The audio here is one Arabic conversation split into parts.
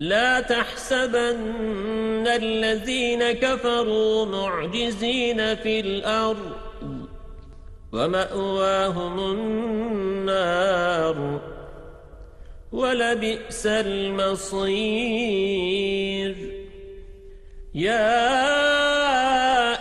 لا تحسبن الذين كفروا معجزين في الأرض ومأواهم النار ولبئس المصير. يا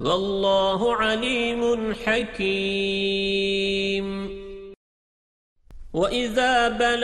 والله عليم حكيم. وإذا بلغ